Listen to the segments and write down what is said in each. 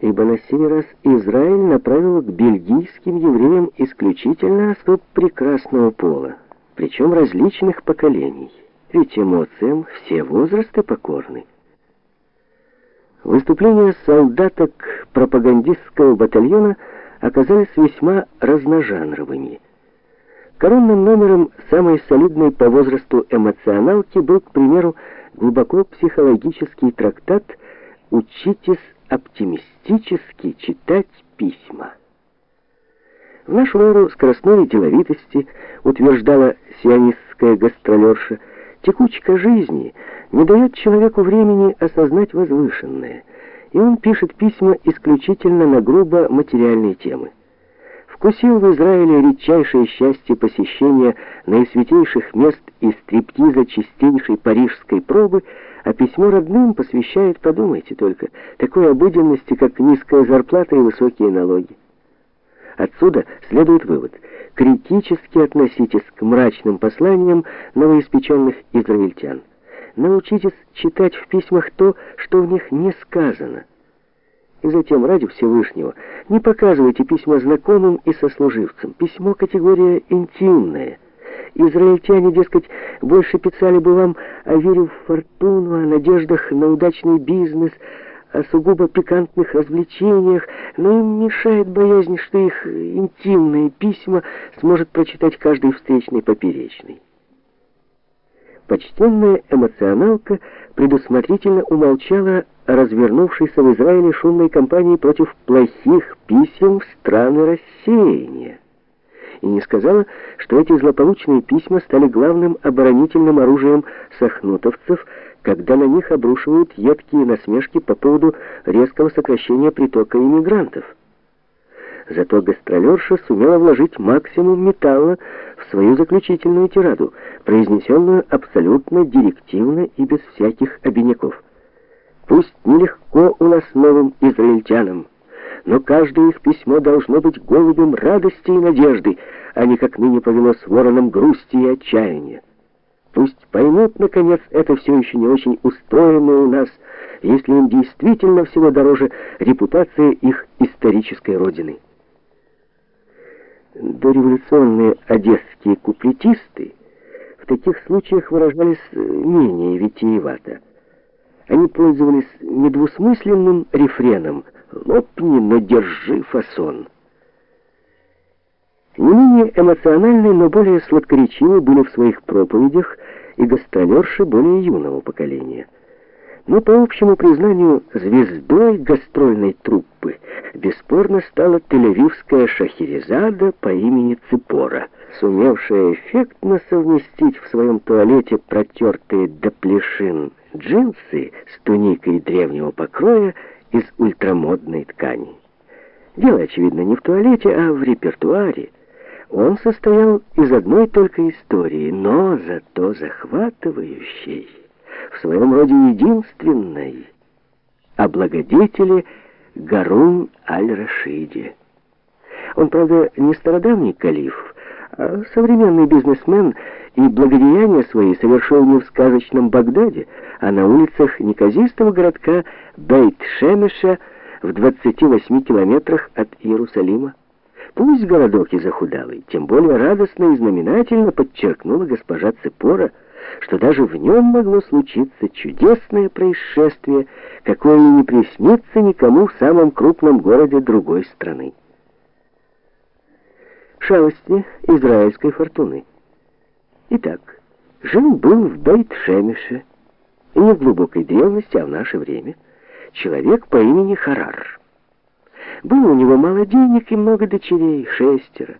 ибо на сей раз Израиль направил к бельгийским евреям исключительно особ прекрасного пола, причем различных поколений, ведь эмоциям все возрасты покорны. Выступления солдаток пропагандистского батальона оказались весьма разножанровыми. Коронным номером самой солидной по возрасту эмоционалки был, к примеру, глубоко психологический трактат «Учитесь оптимистически читать письма». В нашу эру скоростной деловитости, утверждала сионистская гастролерша, текучка жизни не дает человеку времени осознать возвышенное, и он пишет письма исключительно на грубо материальные темы вкусил в Израиле редчайшее счастье посещения наисвятейших мест и стриптиза чистейшей парижской пробы, а письмо родным посвящает, подумайте только, такой обыденности, как низкая зарплата и высокие налоги. Отсюда следует вывод. Критически относитесь к мрачным посланиям новоиспеченных израильтян. Научитесь читать в письмах то, что в них не сказано – и затем, ради Всевышнего, не показывайте письма знакомым и сослуживцам. Письмо категория интимная. Израильтяне, дескать, больше писали бы вам о вере в фортуну, о надеждах на удачный бизнес, о сугубо пикантных развлечениях, но им мешает боязнь, что их интимные письма сможет прочитать каждый встречный поперечный. Почтенная эмоционалка предусмотрительно умолчала о развернувшейся в Израиле шумной кампании против плохих писем в страны рассеяния. И не сказала, что эти злополучные письма стали главным оборонительным оружием сахнутовцев, когда на них обрушивают едкие насмешки по поводу резкого сокращения притока иммигрантов. Зато гастролерша сумела вложить максимум металла в свою заключительную тираду, произнесенную абсолютно директивно и без всяких обиняков. Пусть нелегко у нас новым израильтянам, но каждое их письмо должно быть голубем радости и надежды, а не как ныне повелось вороном грусти и отчаяния. Пусть поймут, наконец, это все еще не очень устроенное у нас, если им действительно всего дороже репутация их исторической родины дореволюционные одесские куплетисты в таких случаях выражались э, менее витиевато. Они пользовались недвусмысленным рефреном «Лопни, но держи фасон». Не менее эмоциональны, но более сладкоречивы были в своих проповедях и гастролерши более юного поколения – но по общему признанию звездой гастрольной труппы бесспорно стала тель-авивская шахерезада по имени Ципора, сумевшая эффектно совместить в своем туалете протертые до плешин джинсы с туникой древнего покроя из ультрамодной ткани. Дело, очевидно, не в туалете, а в репертуаре. Он состоял из одной только истории, но зато захватывающей в своем роде единственной, о благодетеле Гарун аль-Рашиде. Он, правда, не стародавний калиф, а современный бизнесмен, и благодеяния свои совершил не в сказочном Багдаде, а на улицах неказистого городка Бейт-Шемеша в 28 километрах от Иерусалима. Пусть городок и захудалый, тем более радостно и знаменательно подчеркнула госпожа Цепора, что даже в нем могло случиться чудесное происшествие, какое не приснится никому в самом крупном городе другой страны. Шалости израильской фортуны. Итак, жил-был в Бейт-Шемеше, и не в глубокой древности, а в наше время, человек по имени Харар. Было у него мало денег и много дочерей, шестеро,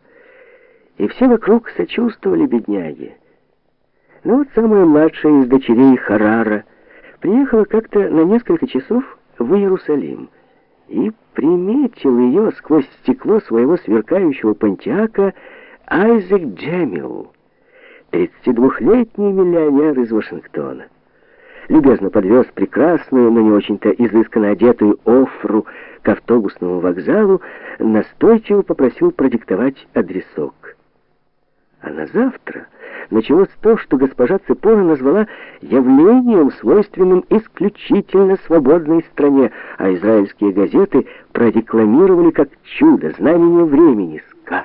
и все вокруг сочувствовали бедняге. Но вот самая младшая из дочерей Харара приехала как-то на несколько часов в Иерусалим и приметил ее сквозь стекло своего сверкающего пантиака Айзек Джемил, 32-летний миллионер из Вашингтона. Любезно подвез прекрасную, но не очень-то изысканно одетую Офру к автобусному вокзалу, настойчиво попросил продиктовать адресок. А на завтра началось то, что госпожа Цепора назвала явлением, свойственным исключительно свободной стране, а израильские газеты продекламировали как чудо, знамение времени,